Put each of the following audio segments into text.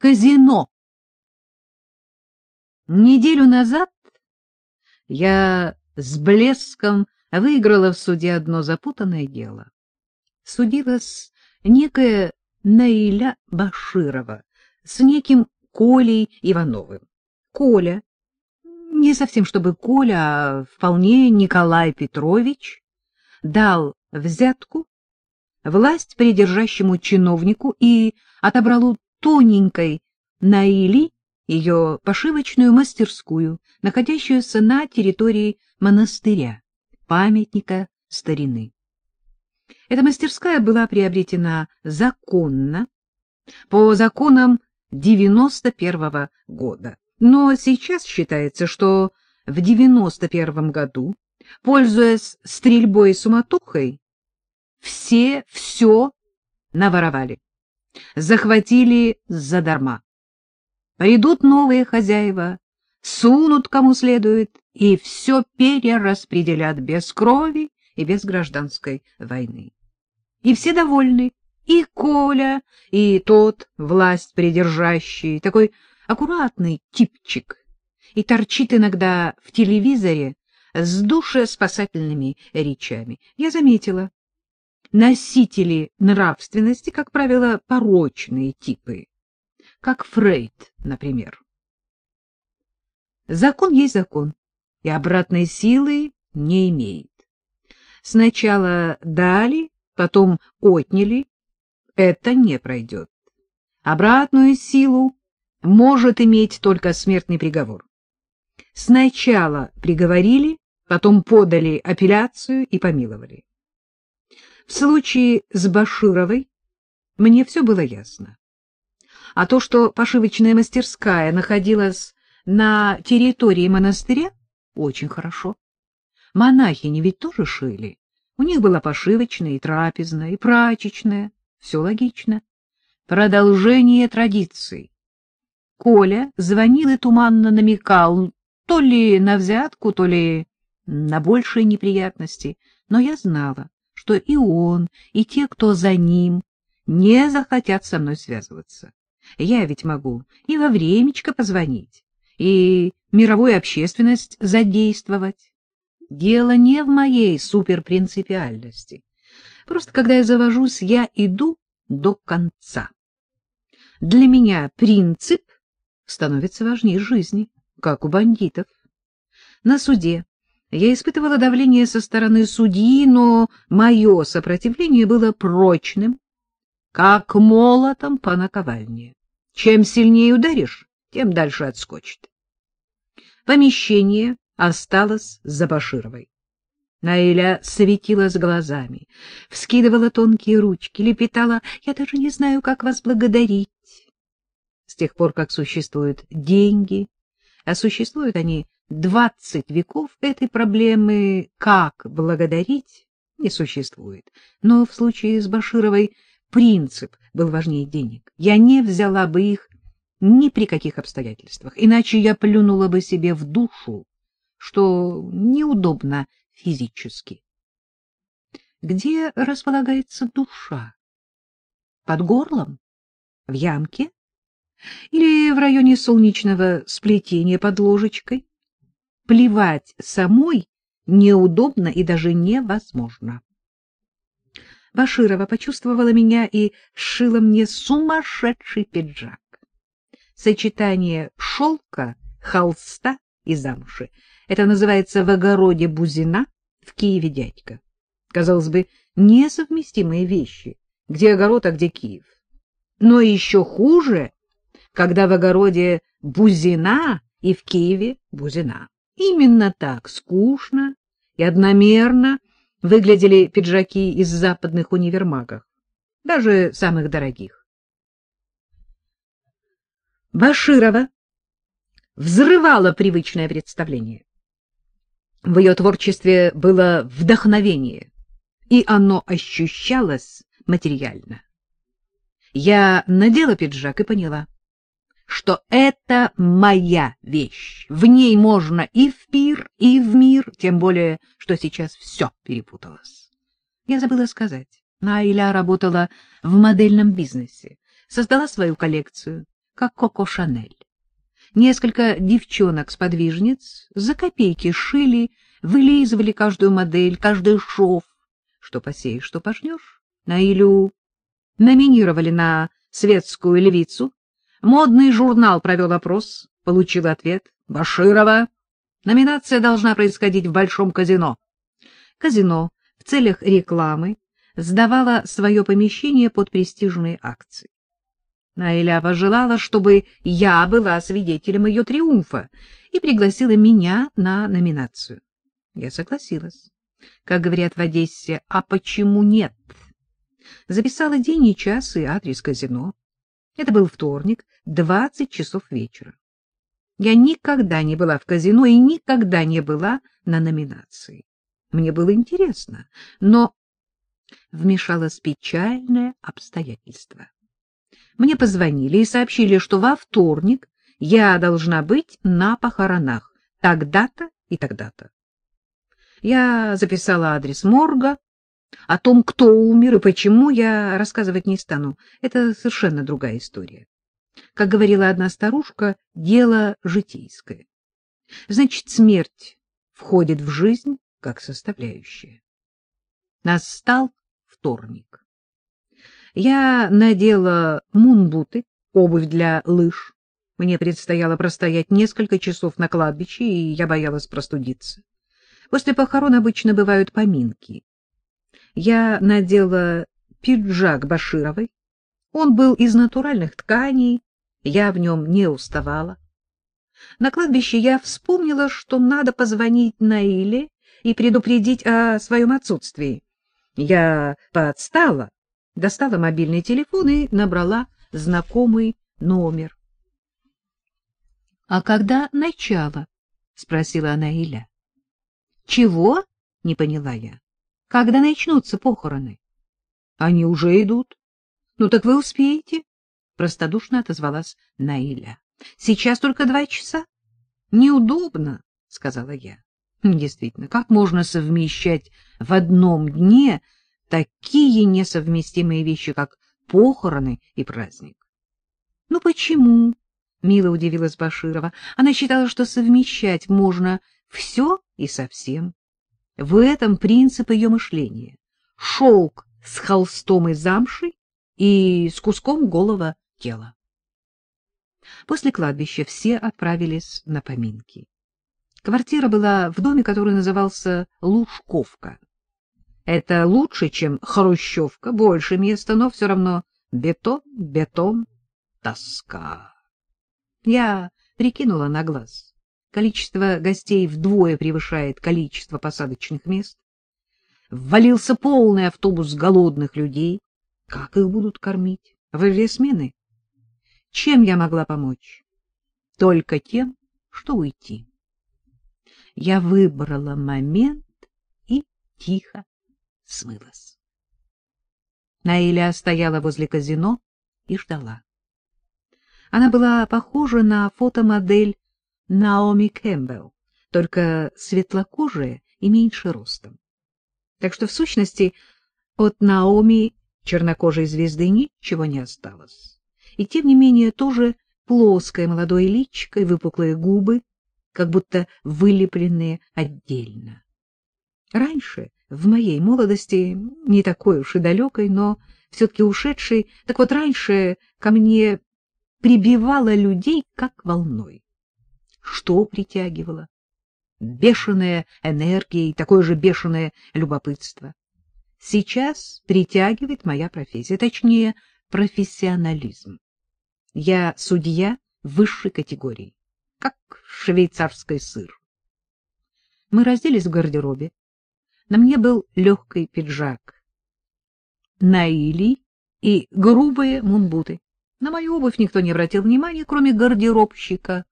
казино. Неделю назад я с блеском выиграла в суде одно запутанное дело. Судилась некая Наиля Баширова с неким Колей Ивановым. Коля, не совсем чтобы Коля, а вполне Николай Петрович, дал взятку власть придержащему чиновнику и отобрал тоненькой Наили ее пошивочную мастерскую, находящуюся на территории монастыря, памятника старины. Эта мастерская была приобретена законно, по законам 91 года. Но сейчас считается, что в 91 году, пользуясь стрельбой и суматохой, все все наворовали, захватили задарма. Придут новые хозяева, сунут кому следует и все перераспределят без крови и без гражданской войны. И все довольны, и Коля, и тот, власть придержащий, такой аккуратный типчик, и торчит иногда в телевизоре с душеспасательными речами. Я заметила, носители нравственности, как правило, порочные типы, как Фрейд, например. Закон есть закон, и обратной силы не имеет. Сначала дали, потом отняли, это не пройдет. Обратную силу может иметь только смертный приговор. Сначала приговорили, потом подали апелляцию и помиловали. В случае с Башировой мне все было ясно. А то, что пошивочная мастерская находилась на территории монастыря, очень хорошо. Монахини ведь тоже шили. У них была пошивочная и трапезная, и прачечная. Все логично. Продолжение традиций. Коля звонил и туманно намекал то ли на взятку, то ли на большие неприятности, но я знала, что и он, и те, кто за ним, не захотят со мной связываться. Я ведь могу и во времечко позвонить, и мировую общественность задействовать. Дело не в моей суперпринципиальности. Просто когда я завожусь, я иду до конца. Для меня принцип становится важнее жизни, как у бандитов. На суде я испытывала давление со стороны судьи, но мое сопротивление было прочным, как молотом по наковальне. Чем сильнее ударишь, тем дальше отскочит. Помещение осталось за Башировой. Наиля светилась глазами, вскидывала тонкие ручки, лепетала «Я даже не знаю, как вас благодарить». С тех пор, как существуют деньги, а существуют они двадцать веков этой проблемы «как благодарить» не существует. Но в случае с Башировой принцип был важнее денег. Я не взяла бы их ни при каких обстоятельствах, иначе я плюнула бы себе в душу, что неудобно физически. Где располагается душа? Под горлом? В ямке? Или в районе солнечного сплетения под ложечкой? Плевать самой неудобно и даже невозможно. Баширова почувствовала меня и сшила мне сумасшедший пиджак. Сочетание шелка, холста и замши. Это называется в огороде Бузина, в Киеве дядька. Казалось бы, несовместимые вещи. Где огород, а где Киев. Но еще хуже, когда в огороде Бузина и в Киеве Бузина. Именно так скучно и одномерно выглядели пиджаки из западных универмагов, даже самых дорогих. Баширова взрывала привычное представление. В ее творчестве было вдохновение, и оно ощущалось материально. Я надела пиджак и поняла — что это моя вещь. В ней можно и в пир, и в мир, тем более, что сейчас все перепуталось. Я забыла сказать. Найля работала в модельном бизнесе, создала свою коллекцию, как Коко Шанель. Несколько девчонок-сподвижниц за копейки шили, вылизывали каждую модель, каждый шов. Что посеешь, что пожнешь. Наилю номинировали на светскую львицу. Модный журнал провел опрос, получил ответ. Баширова. Номинация должна происходить в Большом казино. Казино в целях рекламы сдавало свое помещение под престижные акции. Наиля пожелала, чтобы я была свидетелем ее триумфа, и пригласила меня на номинацию. Я согласилась. Как говорят в Одессе, а почему нет? Записала день и час и адрес казино. Это был вторник, двадцать часов вечера. Я никогда не была в казино и никогда не была на номинации. Мне было интересно, но вмешалось печальное обстоятельство. Мне позвонили и сообщили, что во вторник я должна быть на похоронах, тогда-то и тогда-то. Я записала адрес морга. О том, кто умер и почему, я рассказывать не стану. Это совершенно другая история. Как говорила одна старушка, дело житейское. Значит, смерть входит в жизнь как составляющая. Настал вторник. Я надела мунбуты, обувь для лыж. Мне предстояло простоять несколько часов на кладбище, и я боялась простудиться. После похорон обычно бывают поминки. Я надела пиджак Башировой. Он был из натуральных тканей, я в нем не уставала. На кладбище я вспомнила, что надо позвонить Наиле и предупредить о своем отсутствии. Я подстала, достала мобильный телефон и набрала знакомый номер. — А когда начало? — спросила Наиля. — Чего? — не поняла я. — Когда начнутся похороны? — Они уже идут. — Ну так вы успеете? — простодушно отозвалась Наиля. — Сейчас только два часа. — Неудобно, — сказала я. Действительно, как можно совмещать в одном дне такие несовместимые вещи, как похороны и праздник? — Ну почему? — мило удивилась Баширова. Она считала, что совмещать можно все и совсем. В этом принцип ее мышления. Шелк с холстом и замшей и с куском голого тела. После кладбища все отправились на поминки. Квартира была в доме, который назывался Лужковка. Это лучше, чем Хрущевка, больше места, но все равно бетон, бетон, тоска. Я прикинула на глаз. Количество гостей вдвое превышает количество посадочных мест. Ввалился полный автобус голодных людей. Как их будут кормить? В две смены? Чем я могла помочь? Только тем, что уйти. Я выбрала момент и тихо смылась. Наиля стояла возле казино и ждала. Она была похожа на фотомодель Наоми Кэмпбелл, только светлокожая и меньше ростом. Так что, в сущности, от Наоми чернокожей звезды ничего не осталось. И, тем не менее, тоже плоское молодое личико и выпуклые губы, как будто вылепленные отдельно. Раньше, в моей молодости, не такой уж и далекой, но все-таки ушедшей, так вот раньше ко мне прибивало людей как волной. Что притягивало? Бешеная энергия и такое же бешеное любопытство. Сейчас притягивает моя профессия, точнее, профессионализм. Я судья высшей категории как швейцарский сыр. Мы разделись в гардеробе. На мне был легкий пиджак, наили и грубые мунбуты. На мою обувь никто не обратил внимания, кроме гардеробщика.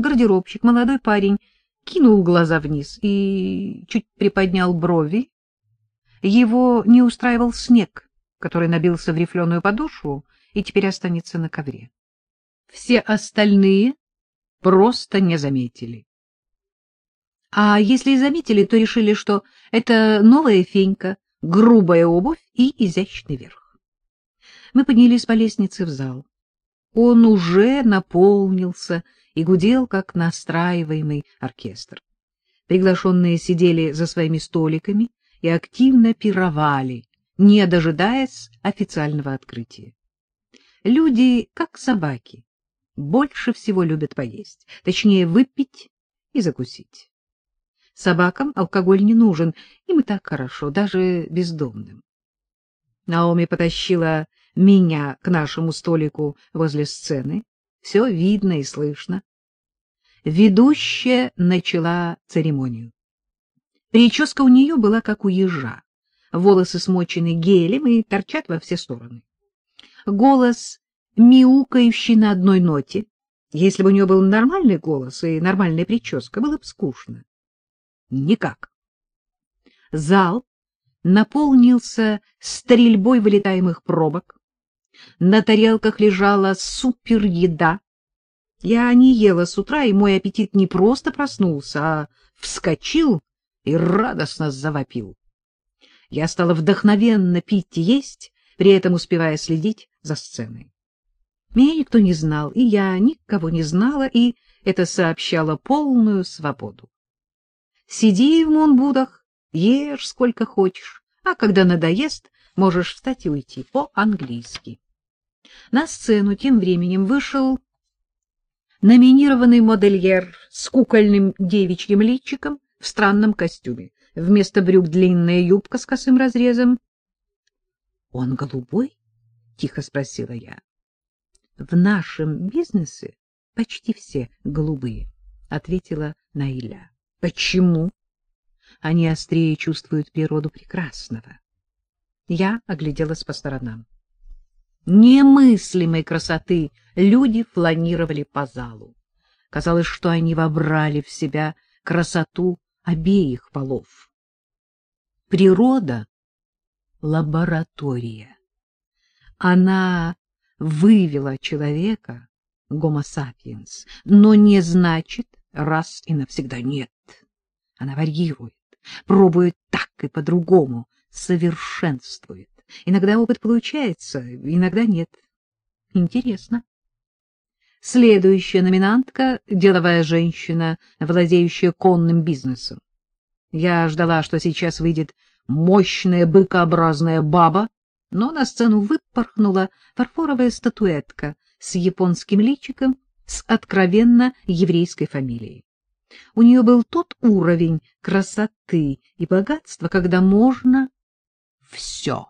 Гардеробщик, молодой парень, кинул глаза вниз и чуть приподнял брови. Его не устраивал снег, который набился в рифленую подошву и теперь останется на ковре. Все остальные просто не заметили. А если и заметили, то решили, что это новая фенька, грубая обувь и изящный верх. Мы поднялись по лестнице в зал. Он уже наполнился и гудел, как настраиваемый оркестр. Приглашенные сидели за своими столиками и активно пировали, не дожидаясь официального открытия. Люди, как собаки, больше всего любят поесть, точнее выпить и закусить. Собакам алкоголь не нужен, им и так хорошо, даже бездомным. Наоми потащила меня к нашему столику возле сцены. Все видно и слышно. Ведущая начала церемонию. Прическа у нее была как у ежа. Волосы смочены гелем и торчат во все стороны. Голос мяукающий на одной ноте. Если бы у нее был нормальный голос и нормальная прическа, было бы скучно. Никак. Зал наполнился стрельбой вылетаемых пробок. На тарелках лежала супер-еда. Я не ела с утра, и мой аппетит не просто проснулся, а вскочил и радостно завопил. Я стала вдохновенно пить и есть, при этом успевая следить за сценой. Меня никто не знал, и я никого не знала, и это сообщало полную свободу. Сиди в Монбудах, ешь сколько хочешь, а когда надоест, можешь встать и уйти по-английски. На сцену тем временем вышел номинированный модельер с кукольным девичьим личиком в странном костюме. Вместо брюк длинная юбка с косым разрезом. — Он голубой? — тихо спросила я. — В нашем бизнесе почти все голубые, — ответила Наиля. — Почему? Они острее чувствуют природу прекрасного. Я огляделась по сторонам. Немыслимой красоты люди фланировали по залу. Казалось, что они вобрали в себя красоту обеих полов. Природа — лаборатория. Она вывела человека, гомо сапиенс, но не значит раз и навсегда нет. Она варьирует, пробует так и по-другому, совершенствует. Иногда опыт получается, иногда нет. Интересно. Следующая номинантка — деловая женщина, владеющая конным бизнесом. Я ждала, что сейчас выйдет мощная быкообразная баба, но на сцену выпорхнула фарфоровая статуэтка с японским личиком с откровенно еврейской фамилией. У нее был тот уровень красоты и богатства, когда можно все.